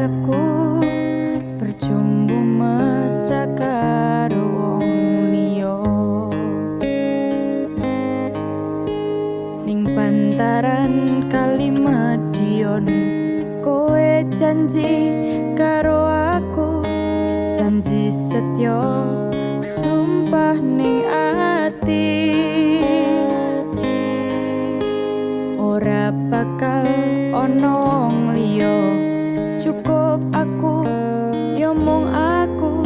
ngarepku percumbu mesra karo liya. Ning pantaran kalimadion kowe janji karo aku janji setyo sumpah ning ati cukup aku yo mung aku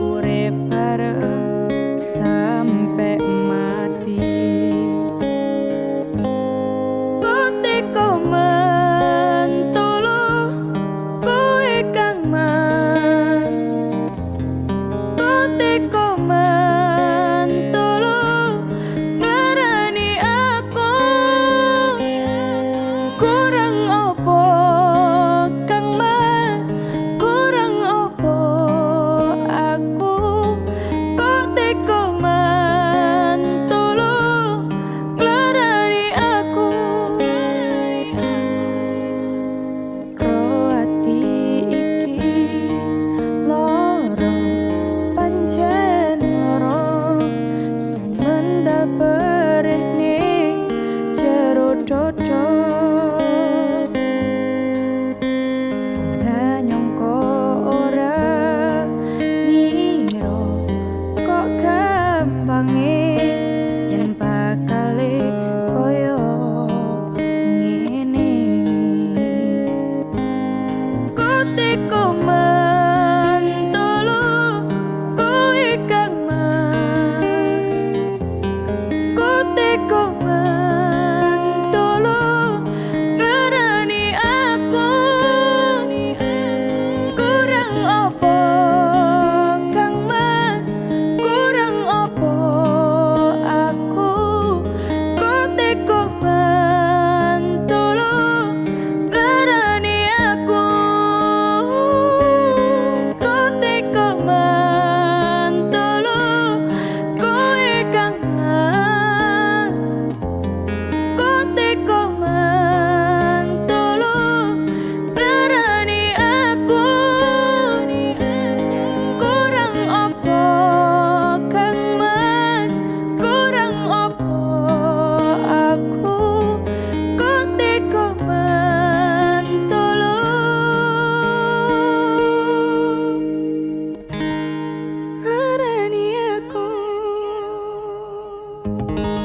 urip bareng trot trot Música